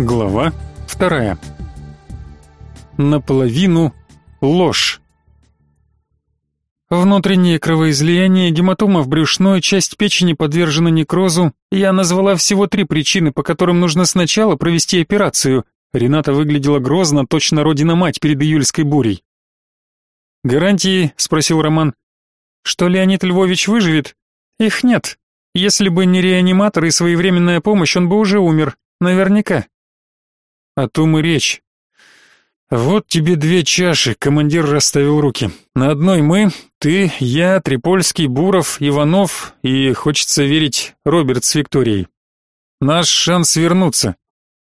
Глава вторая. Наполовину ложь. Внутреннее кровоизлияние, гематома в брюшной, часть печени подвержена некрозу. Я назвала всего три причины, по которым нужно сначала провести операцию. Рената выглядела грозно, точно родина-мать перед июльской бурей. «Гарантии?» — спросил Роман. «Что Леонид Львович выживет?» «Их нет. Если бы не реаниматор и своевременная помощь, он бы уже умер. Наверняка. О том и речь. Вот тебе две чаши, командир расставил руки. На одной мы, ты, я, Трипольский, Буров, Иванов и, хочется верить, Роберт с Викторией. Наш шанс вернуться.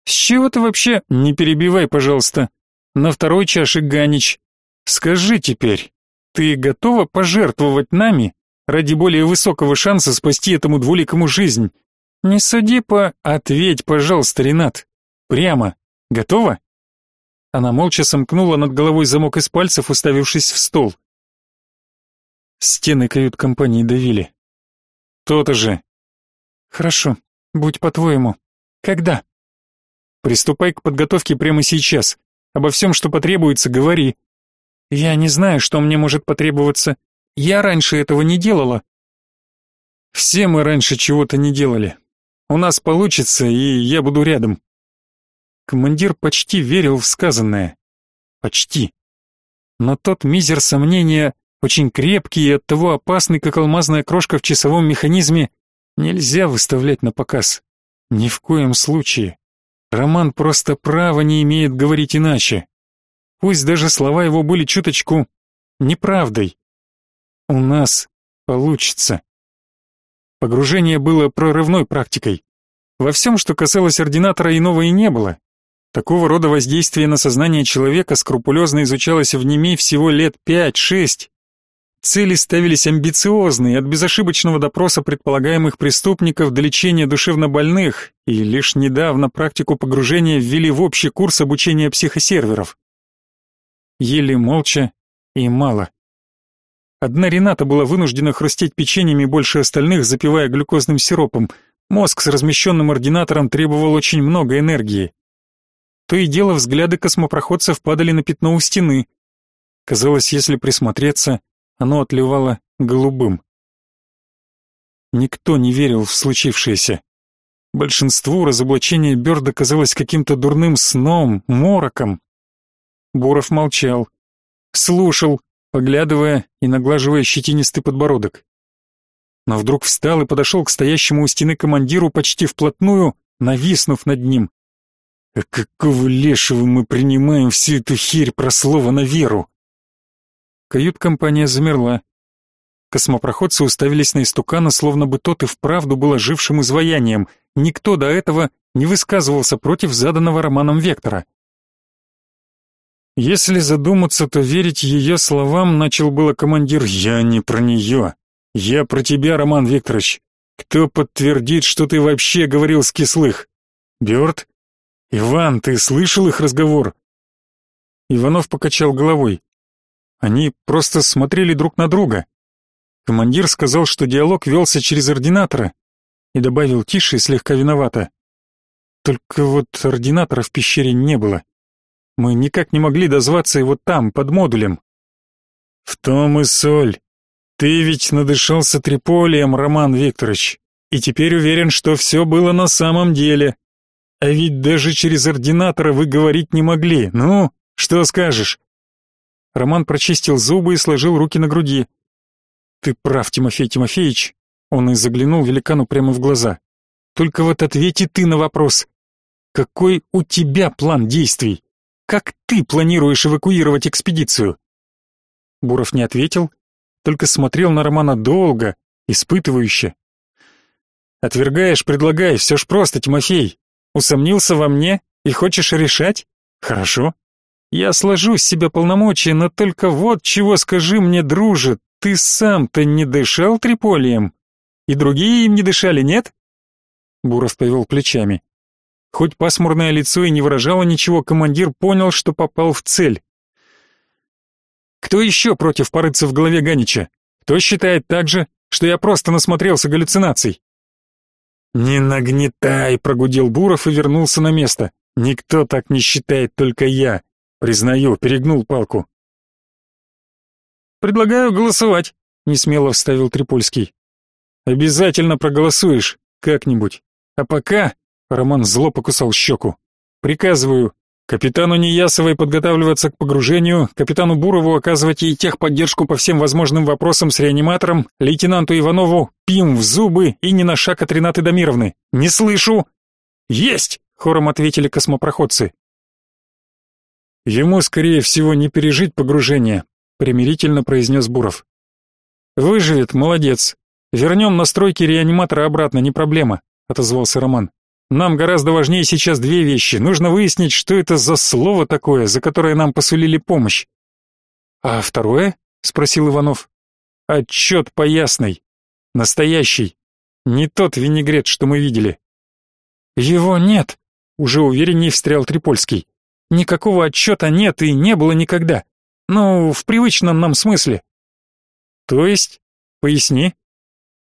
С чего ты вообще? Не перебивай, пожалуйста. На второй чаше Ганич. Скажи теперь, ты готова пожертвовать нами ради более высокого шанса спасти этому двуликому жизнь? Не суди по... Ответь, пожалуйста, Ренат. Прямо. Готово? Она молча сомкнула над головой замок из пальцев, уставившись в стол. Стены кают-компании давили. То-то же. Хорошо, будь по-твоему. Когда? Приступай к подготовке прямо сейчас. Обо всем, что потребуется, говори. Я не знаю, что мне может потребоваться. Я раньше этого не делала. Все мы раньше чего-то не делали. У нас получится, и я буду рядом. Командир почти верил в сказанное. Почти. Но тот мизер сомнения, очень крепкий и оттого опасный, как алмазная крошка в часовом механизме, нельзя выставлять на показ. Ни в коем случае. Роман просто права не имеет говорить иначе. Пусть даже слова его были чуточку неправдой. У нас получится. Погружение было прорывной практикой. Во всем, что касалось ординатора, иного и не было. Такого рода воздействие на сознание человека скрупулезно изучалось в НИМИ всего лет пять-шесть. Цели ставились амбициозные, от безошибочного допроса предполагаемых преступников до лечения душевнобольных, и лишь недавно практику погружения ввели в общий курс обучения психосерверов. Еле молча и мало. Одна Рената была вынуждена хрустеть печеньями больше остальных, запивая глюкозным сиропом. Мозг с размещенным ординатором требовал очень много энергии. То и дело взгляды космопроходцев падали на пятно у стены. Казалось, если присмотреться, оно отливало голубым. Никто не верил в случившееся. Большинству разоблачение Бёрда казалось каким-то дурным сном, мороком. Буров молчал, слушал, поглядывая и наглаживая щетинистый подбородок. Но вдруг встал и подошел к стоящему у стены командиру почти вплотную, нависнув над ним. А какого лешего мы принимаем всю эту херь про слово на веру? Кают-компания замерла. Космопроходцы уставились на истукана, словно бы тот и вправду был ожившим изваянием. Никто до этого не высказывался против заданного романом вектора. Если задуматься, то верить ее словам начал было командир «Я не про нее. Я про тебя, Роман Викторович. Кто подтвердит, что ты вообще говорил с кислых? Бёрд? «Иван, ты слышал их разговор?» Иванов покачал головой. Они просто смотрели друг на друга. Командир сказал, что диалог велся через ординатора, и добавил тише и слегка виновато. Только вот ординатора в пещере не было. Мы никак не могли дозваться его там, под модулем. В том и соль. Ты ведь надышался триполием, Роман Викторович, и теперь уверен, что все было на самом деле. А ведь даже через ординатора вы говорить не могли. Ну, что скажешь? Роман прочистил зубы и сложил руки на груди. Ты прав, Тимофей Тимофеевич. Он и заглянул великану прямо в глаза. Только вот ответи ты на вопрос. Какой у тебя план действий? Как ты планируешь эвакуировать экспедицию? Буров не ответил, только смотрел на Романа долго, испытывающе. Отвергаешь, предлагай, все ж просто, Тимофей. Усомнился во мне и хочешь решать? Хорошо. Я сложу с себя полномочия, но только вот чего скажи мне, друже, ты сам-то не дышал триполием? И другие им не дышали, нет? Буров повел плечами. Хоть пасмурное лицо и не выражало ничего, командир понял, что попал в цель. Кто еще против порыться в голове Ганича? Кто считает так же, что я просто насмотрелся галлюцинаций? «Не нагнетай», — прогудел Буров и вернулся на место. Никто так не считает, только я. Признаю, перегнул палку. Предлагаю голосовать, несмело вставил Трипольский. Обязательно проголосуешь как-нибудь. А пока Роман зло покусал щеку. Приказываю капитану Неясовой подготавливаться к погружению, капитану Бурову оказывать ей техподдержку по всем возможным вопросам с реаниматором, лейтенанту Иванову пим в зубы и не на шаг от Ренаты Дамировны. Не слышу. Есть, хором ответили космопроходцы. Ему скорее всего не пережить погружение, примирительно произнес Буров. Выживет, молодец. Вернем настройки реаниматора обратно, не проблема, отозвался Роман. Нам гораздо важнее сейчас две вещи. Нужно выяснить, что это за слово такое, за которое нам посулили помощь. А второе? спросил Иванов. Отчет по ясной. Настоящий. Не тот винегрет, что мы видели. Его нет, уже увереннее встрял Трипольский. Никакого отчета нет и не было никогда. Ну, в привычном нам смысле. То есть? Поясни.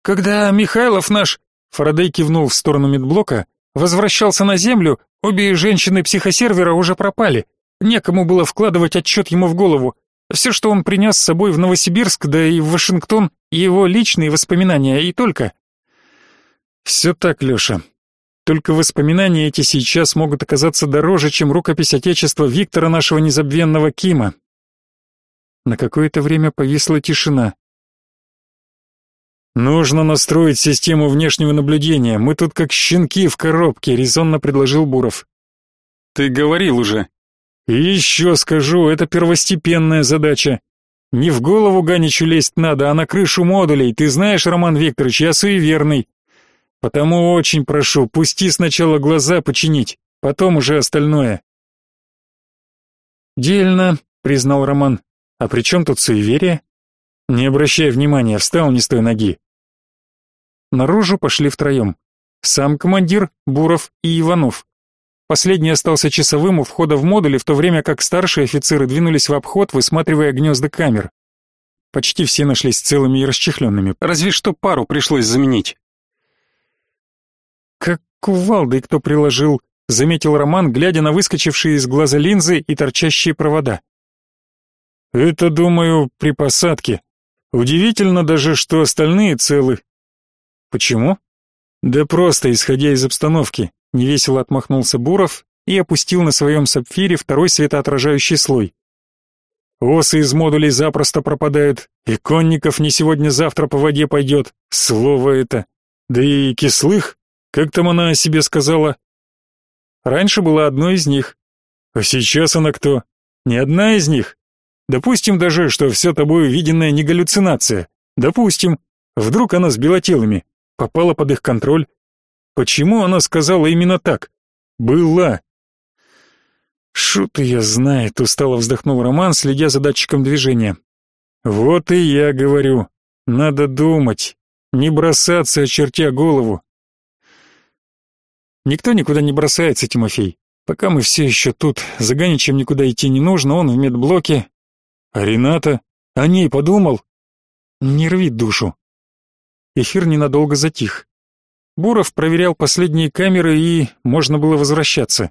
Когда Михайлов наш, Фарадей кивнул в сторону медблока, Возвращался на Землю, обе женщины психосервера уже пропали. Некому было вкладывать отчет ему в голову. Все, что он принес с собой в Новосибирск, да и в Вашингтон, его личные воспоминания и только. Все так, Леша. Только воспоминания эти сейчас могут оказаться дороже, чем рукопись Отечества Виктора нашего незабвенного Кима. На какое-то время повисла тишина. Нужно настроить систему внешнего наблюдения. Мы тут как щенки в коробке, резонно предложил Буров. Ты говорил уже. И еще скажу, это первостепенная задача. Не в голову Ганичу лезть надо, а на крышу модулей. Ты знаешь, Роман Викторович, я суеверный. Потому очень прошу, пусти сначала глаза починить, потом уже остальное. Дельно, признал Роман. А при чем тут суеверие? Не обращай внимания, встал не с той ноги. Наружу пошли втроем. Сам командир, Буров и Иванов. Последний остался часовым у входа в модуле, в то время как старшие офицеры двинулись в обход, высматривая гнезда камер. Почти все нашлись целыми и расчехленными, разве что пару пришлось заменить. «Как кувалдой кто приложил», — заметил Роман, глядя на выскочившие из глаза линзы и торчащие провода. «Это, думаю, при посадке», Удивительно даже, что остальные целы. Почему? Да просто, исходя из обстановки, невесело отмахнулся Буров и опустил на своем сапфире второй светоотражающий слой. Осы из модулей запросто пропадают, и конников не сегодня-завтра по воде пойдет, слово это. Да и кислых, как там она о себе сказала? Раньше была одной из них. А сейчас она кто? Не одна из них? Допустим даже, что все тобой виденное не галлюцинация. Допустим. Вдруг она с белотелыми попала под их контроль. Почему она сказала именно так? Была. Шут ее знает, устало вздохнул Роман, следя за датчиком движения. Вот и я говорю. Надо думать. Не бросаться, очертя голову. Никто никуда не бросается, Тимофей. Пока мы все еще тут, за Ганичем никуда идти не нужно, он в медблоке, а Рената? О ней подумал? Не рви душу. Эфир ненадолго затих. Буров проверял последние камеры и можно было возвращаться.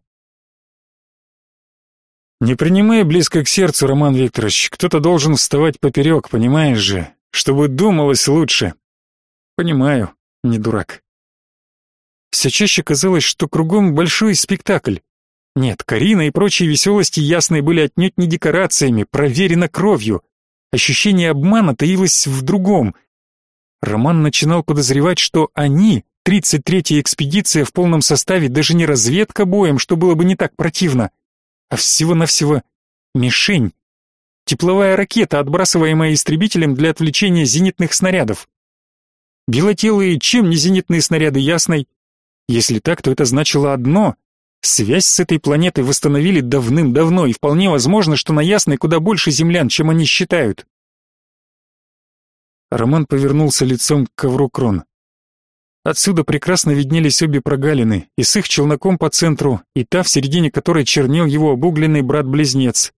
Не принимай близко к сердцу, Роман Викторович. Кто-то должен вставать поперек, понимаешь же, чтобы думалось лучше. Понимаю, не дурак. Все чаще казалось, что кругом большой спектакль. Нет, Карина и прочие веселости ясные были отнюдь не декорациями, проверено кровью. Ощущение обмана таилось в другом. Роман начинал подозревать, что они, 33-я экспедиция в полном составе, даже не разведка боем, что было бы не так противно, а всего-навсего мишень. Тепловая ракета, отбрасываемая истребителем для отвлечения зенитных снарядов. Белотелые, чем не зенитные снаряды ясной? Если так, то это значило одно Связь с этой планетой восстановили давным-давно, и вполне возможно, что на Ясной куда больше землян, чем они считают. Роман повернулся лицом к ковру крон. Отсюда прекрасно виднелись обе прогалины, и с их челноком по центру, и та, в середине которой чернел его обугленный брат-близнец.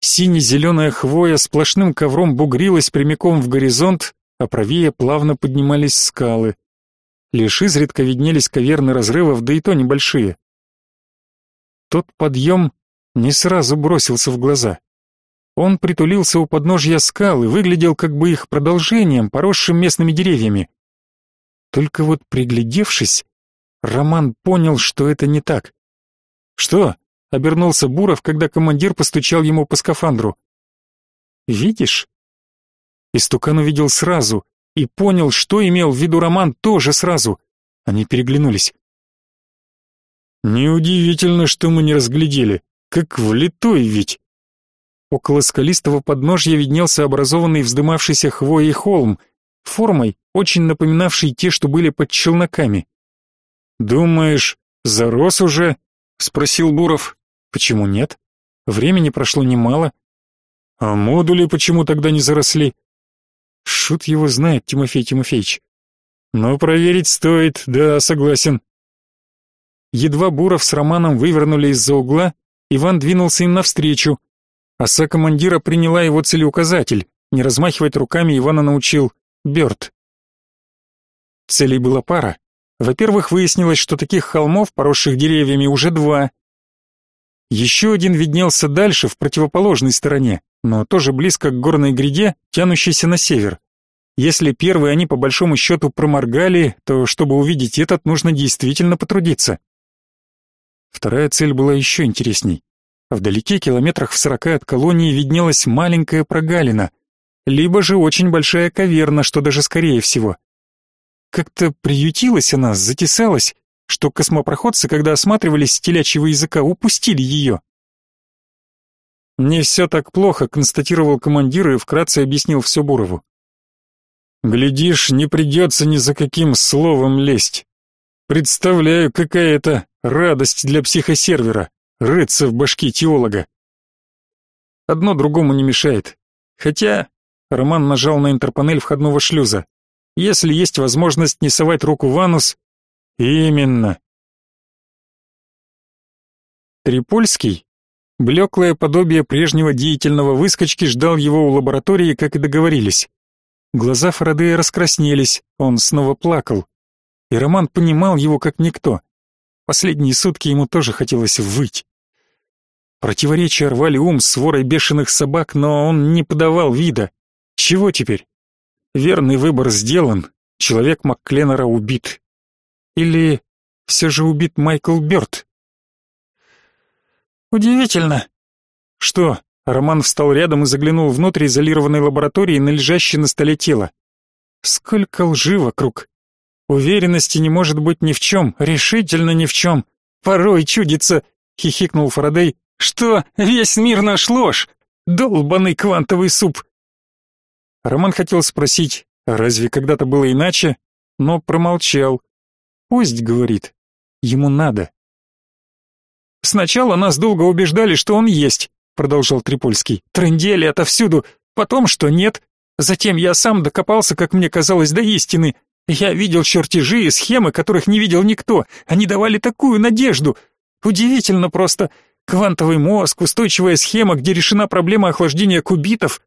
Сине-зеленая хвоя сплошным ковром бугрилась прямиком в горизонт, а правее плавно поднимались скалы. Лишь изредка виднелись каверны разрывов, да и то небольшие. Тот подъем не сразу бросился в глаза. Он притулился у подножья скал и выглядел как бы их продолжением, поросшим местными деревьями. Только вот приглядевшись, Роман понял, что это не так. «Что?» — обернулся Буров, когда командир постучал ему по скафандру. «Видишь?» Истукан увидел сразу и понял, что имел в виду Роман тоже сразу. Они переглянулись. «Неудивительно, что мы не разглядели. Как влитой ведь!» Около скалистого подножья виднелся образованный вздымавшийся хвоей холм, формой, очень напоминавший те, что были под челноками. «Думаешь, зарос уже?» — спросил Буров. «Почему нет? Времени прошло немало». «А модули почему тогда не заросли?» Шут его знает, Тимофей Тимофеевич. Но проверить стоит, да, согласен. Едва Буров с Романом вывернули из-за угла, Иван двинулся им навстречу. Оса командира приняла его целеуказатель. Не размахивать руками Ивана научил Бёрд. Целей была пара. Во-первых, выяснилось, что таких холмов, поросших деревьями, уже два. Еще один виднелся дальше, в противоположной стороне, но тоже близко к горной гряде, тянущейся на север. Если первый они по большому счету проморгали, то чтобы увидеть этот, нужно действительно потрудиться. Вторая цель была еще интересней. Вдалеке, километрах в сорока от колонии, виднелась маленькая прогалина, либо же очень большая каверна, что даже скорее всего. Как-то приютилась она, затесалась, что космопроходцы, когда осматривались с телячьего языка, упустили ее. «Не все так плохо», — констатировал командир и вкратце объяснил все Бурову. «Глядишь, не придется ни за каким словом лезть. Представляю, какая это радость для психосервера — рыться в башке теолога. Одно другому не мешает. Хотя...» — Роман нажал на интерпанель входного шлюза. «Если есть возможность не совать руку в анус, Именно. Трипольский, блеклое подобие прежнего деятельного выскочки, ждал его у лаборатории, как и договорились. Глаза Фарадея раскраснелись, он снова плакал. И Роман понимал его как никто. Последние сутки ему тоже хотелось выть. Противоречия рвали ум с ворой бешеных собак, но он не подавал вида. Чего теперь? Верный выбор сделан, человек Маккленнера убит. Или все же убит Майкл Бёрд? Удивительно. Что? Роман встал рядом и заглянул внутрь изолированной лаборатории на лежащее на столе тело. Сколько лжи вокруг. Уверенности не может быть ни в чем, решительно ни в чем. Порой чудится, хихикнул Фарадей. Что, весь мир наш ложь? Долбаный квантовый суп. Роман хотел спросить, разве когда-то было иначе, но промолчал. Пусть, говорит, ему надо. Сначала нас долго убеждали, что он есть, продолжал Трипольский. Трындели отовсюду, потом что нет. Затем я сам докопался, как мне казалось, до истины. Я видел чертежи и схемы, которых не видел никто. Они давали такую надежду. Удивительно просто. Квантовый мозг, устойчивая схема, где решена проблема охлаждения кубитов.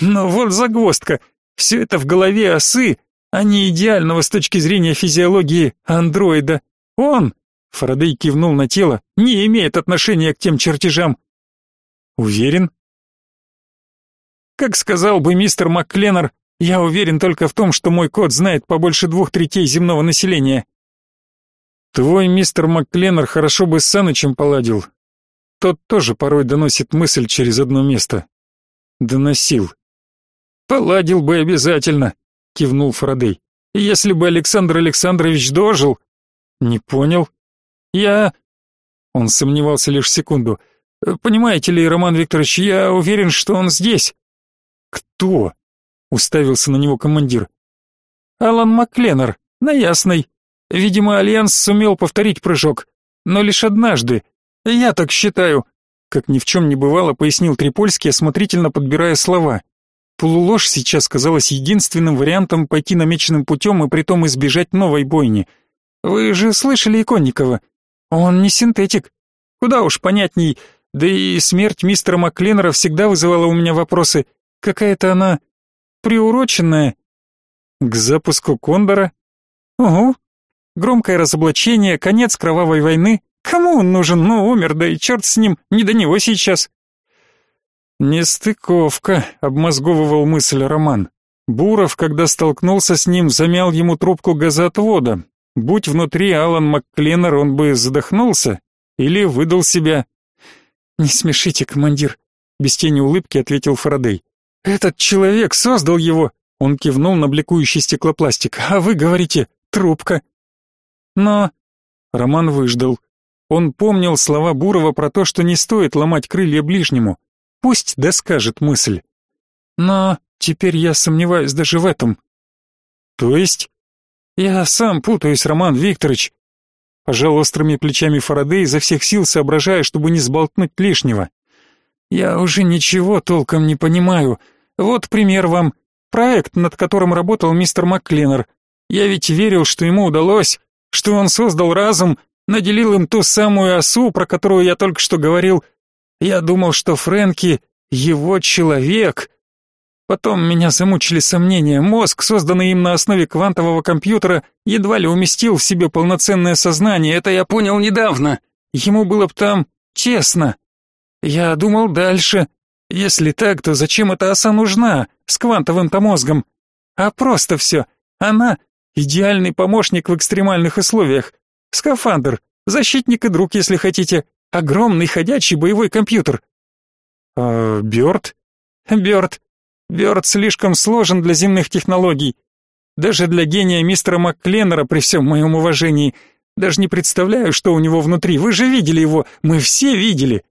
Но вот загвоздка. Все это в голове осы, а не идеального с точки зрения физиологии андроида. Он, Фарадей кивнул на тело, не имеет отношения к тем чертежам. Уверен? Как сказал бы мистер МакКленнер, я уверен только в том, что мой код знает побольше двух третей земного населения. Твой мистер МакКленнер хорошо бы с Санычем поладил. Тот тоже порой доносит мысль через одно место. Доносил. Поладил бы обязательно кивнул Фарадей. Если бы Александр Александрович дожил. Не понял. Я Он сомневался лишь секунду. Понимаете ли, Роман Викторович, я уверен, что он здесь. Кто? Уставился на него командир. Алан Маккленнер, на Ясной. Видимо, Альянс сумел повторить прыжок, но лишь однажды. Я так считаю, как ни в чем не бывало, пояснил Трипольский, осмотрительно подбирая слова. Полуложь сейчас казалась единственным вариантом пойти намеченным путем и притом избежать новой бойни. Вы же слышали Иконникова? Он не синтетик. Куда уж понятней. Да и смерть мистера Маккленнера всегда вызывала у меня вопросы. Какая-то она приуроченная. К запуску Кондора? Угу. Громкое разоблачение, конец кровавой войны, Кому он нужен? Ну, умер, да и черт с ним, не до него сейчас. Нестыковка, обмозговывал мысль Роман. Буров, когда столкнулся с ним, замял ему трубку газоотвода. Будь внутри Алан Маккленнер, он бы задохнулся или выдал себя. «Не смешите, командир», — без тени улыбки ответил Фарадей. «Этот человек создал его!» — он кивнул на бликующий стеклопластик. «А вы говорите, трубка!» «Но...» — Роман выждал. Он помнил слова Бурова про то, что не стоит ломать крылья ближнему. Пусть доскажет мысль. «Но теперь я сомневаюсь даже в этом». «То есть?» «Я сам путаюсь, Роман Викторович. Пожал острыми плечами Фарадей, изо всех сил соображая, чтобы не сболтнуть лишнего. «Я уже ничего толком не понимаю. Вот пример вам. Проект, над которым работал мистер МакКленнер. Я ведь верил, что ему удалось, что он создал разум, наделил им ту самую осу, про которую я только что говорил. Я думал, что Фрэнки — его человек, Потом меня замучили сомнения. Мозг, созданный им на основе квантового компьютера, едва ли уместил в себе полноценное сознание. Это я понял недавно. Ему было бы там честно. Я думал дальше. Если так, то зачем эта оса нужна с квантовым-то мозгом? А просто все. Она — идеальный помощник в экстремальных условиях. Скафандр, защитник и друг, если хотите. Огромный ходячий боевой компьютер. А Бёрд? Бёрд. Бёрд слишком сложен для земных технологий. Даже для гения мистера МакКленнера, при всем моем уважении, даже не представляю, что у него внутри. Вы же видели его, мы все видели.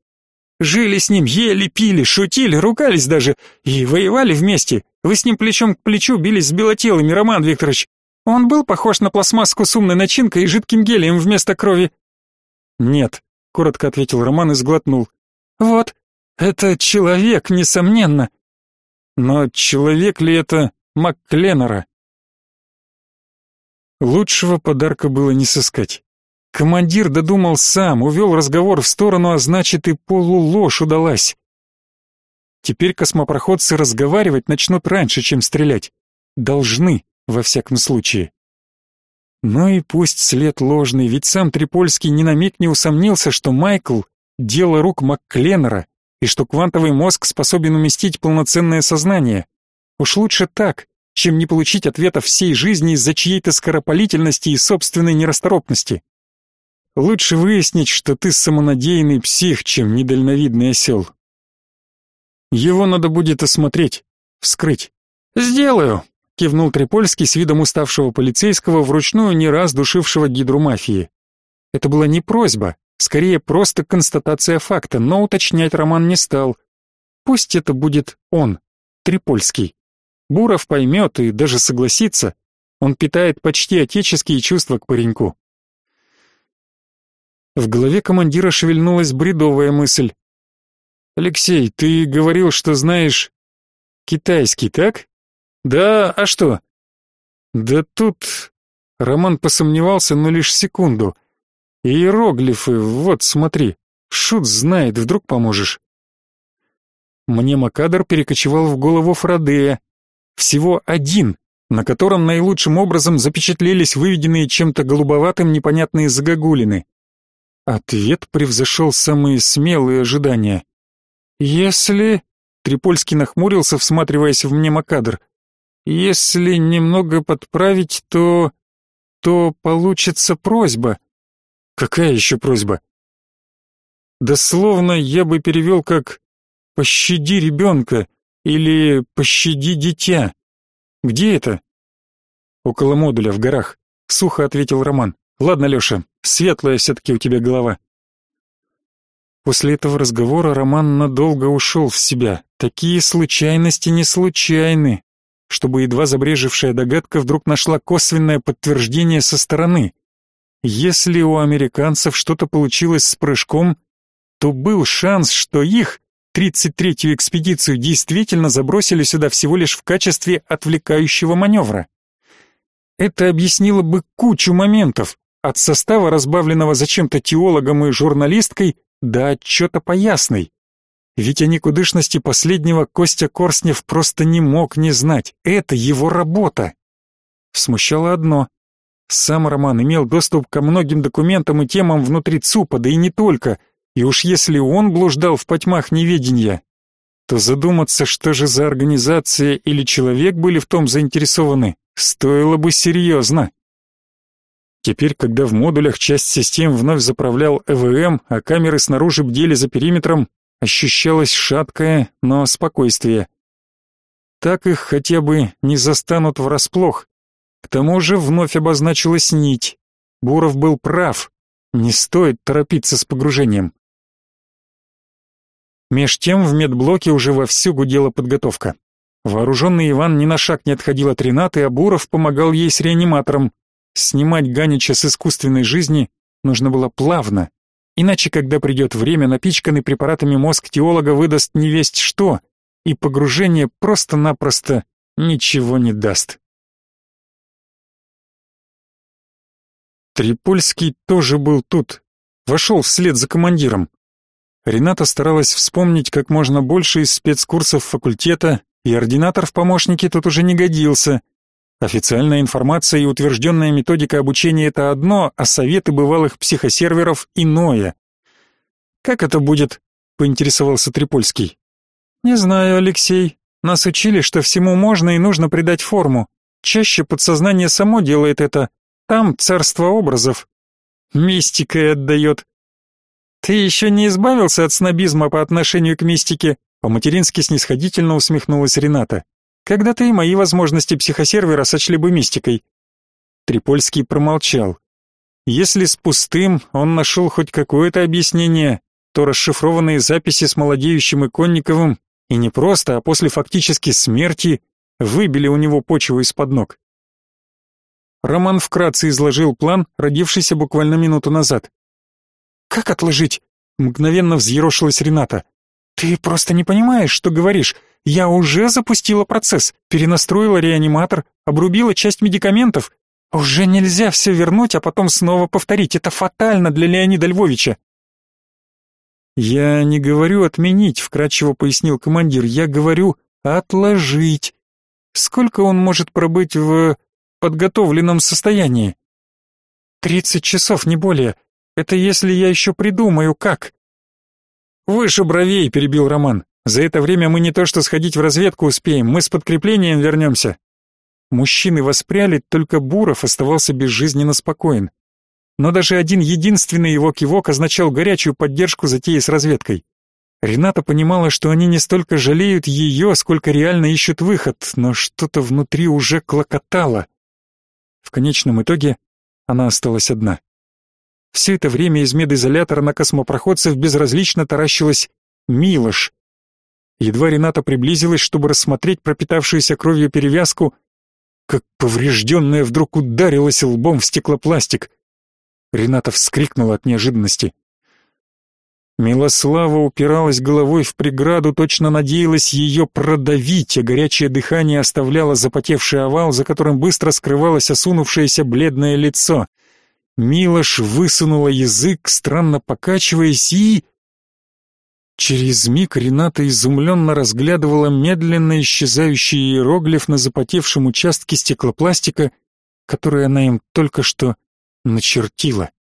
Жили с ним, ели, пили, шутили, ругались даже и воевали вместе. Вы с ним плечом к плечу бились с белотелыми, Роман Викторович. Он был похож на пластмасску с умной начинкой и жидким гелием вместо крови. Нет, коротко ответил Роман и сглотнул. Вот, это человек, несомненно. Но человек ли это МакКленнера? Лучшего подарка было не сыскать. Командир додумал сам, увел разговор в сторону, а значит и полуложь удалась. Теперь космопроходцы разговаривать начнут раньше, чем стрелять. Должны, во всяком случае. Ну и пусть след ложный, ведь сам Трипольский ни на миг не усомнился, что Майкл — дело рук МакКленнера, и что квантовый мозг способен уместить полноценное сознание. Уж лучше так, чем не получить ответа всей жизни из-за чьей-то скоропалительности и собственной нерасторопности. Лучше выяснить, что ты самонадеянный псих, чем недальновидный осел. Его надо будет осмотреть, вскрыть. «Сделаю», — кивнул Трипольский с видом уставшего полицейского, вручную не раз душившего гидру мафии. Это была не просьба, Скорее, просто констатация факта, но уточнять Роман не стал. Пусть это будет он, Трипольский. Буров поймет и даже согласится. Он питает почти отеческие чувства к пареньку. В голове командира шевельнулась бредовая мысль. «Алексей, ты говорил, что знаешь китайский, так?» «Да, а что?» «Да тут...» Роман посомневался, но лишь секунду — Иероглифы, вот смотри. Шут знает, вдруг поможешь. Мне Макадр перекочевал в голову Фрадея. Всего один, на котором наилучшим образом запечатлелись выведенные чем-то голубоватым непонятные загогулины. Ответ превзошел самые смелые ожидания. «Если...» — Трипольский нахмурился, всматриваясь в мне Макадр. «Если немного подправить, то... то получится просьба». Какая еще просьба? Дословно я бы перевел как «пощади ребенка» или «пощади дитя». Где это? Около модуля, в горах. Сухо ответил Роман. Ладно, Леша, светлая все-таки у тебя голова. После этого разговора Роман надолго ушел в себя. Такие случайности не случайны. Чтобы едва забрежевшая догадка вдруг нашла косвенное подтверждение со стороны. Если у американцев что-то получилось с прыжком, то был шанс, что их, 33-ю экспедицию, действительно забросили сюда всего лишь в качестве отвлекающего маневра. Это объяснило бы кучу моментов, от состава, разбавленного зачем-то теологом и журналисткой, до отчета по ясной. Ведь о никудышности последнего Костя Корснев просто не мог не знать. Это его работа. Смущало одно. Сам Роман имел доступ ко многим документам и темам внутри ЦУПа, да и не только, и уж если он блуждал в потьмах неведения, то задуматься, что же за организация или человек были в том заинтересованы, стоило бы серьезно. Теперь, когда в модулях часть систем вновь заправлял ЭВМ, а камеры снаружи бдели за периметром, ощущалось шаткое, но спокойствие. Так их хотя бы не застанут врасплох. К тому же вновь обозначилась нить. Буров был прав. Не стоит торопиться с погружением. Меж тем в медблоке уже вовсю гудела подготовка. Вооруженный Иван ни на шаг не отходил от Ренаты, а Буров помогал ей с реаниматором. Снимать Ганича с искусственной жизни нужно было плавно, иначе, когда придет время, напичканный препаратами мозг теолога выдаст невесть что, и погружение просто-напросто ничего не даст. Трипольский тоже был тут, вошел вслед за командиром. Рената старалась вспомнить как можно больше из спецкурсов факультета, и ординатор в помощнике тут уже не годился. Официальная информация и утвержденная методика обучения — это одно, а советы бывалых психосерверов — иное. «Как это будет?» — поинтересовался Трипольский. «Не знаю, Алексей. Нас учили, что всему можно и нужно придать форму. Чаще подсознание само делает это. Там царство образов. Мистикой отдает. Ты еще не избавился от снобизма по отношению к мистике? По-матерински снисходительно усмехнулась Рената. Когда ты и мои возможности психосервера сочли бы мистикой. Трипольский промолчал. Если с пустым он нашел хоть какое-то объяснение, то расшифрованные записи с молодеющим Иконниковым и не просто, а после фактически смерти выбили у него почву из-под ног. Роман вкратце изложил план, родившийся буквально минуту назад. «Как отложить?» — мгновенно взъерошилась Рената. «Ты просто не понимаешь, что говоришь. Я уже запустила процесс, перенастроила реаниматор, обрубила часть медикаментов. Уже нельзя все вернуть, а потом снова повторить. Это фатально для Леонида Львовича». «Я не говорю отменить», — вкратчиво пояснил командир. «Я говорю отложить. Сколько он может пробыть в подготовленном состоянии?» «Тридцать часов, не более. Это если я еще придумаю, как. Выше бровей, перебил Роман. За это время мы не то что сходить в разведку успеем, мы с подкреплением вернемся. Мужчины воспряли, только Буров оставался безжизненно спокоен. Но даже один единственный его кивок означал горячую поддержку затеи с разведкой. Рената понимала, что они не столько жалеют ее, сколько реально ищут выход, но что-то внутри уже клокотало. В конечном итоге она осталась одна. Все это время из медизолятора на космопроходцев безразлично таращилась Милош. Едва Рената приблизилась, чтобы рассмотреть пропитавшуюся кровью перевязку, как поврежденная вдруг ударилась лбом в стеклопластик. Рената вскрикнула от неожиданности. Милослава упиралась головой в преграду, точно надеялась ее продавить, а горячее дыхание оставляло запотевший овал, за которым быстро скрывалось осунувшееся бледное лицо. Милош высунула язык, странно покачиваясь, и... Через миг Рената изумленно разглядывала медленно исчезающий иероглиф на запотевшем участке стеклопластика, который она им только что начертила.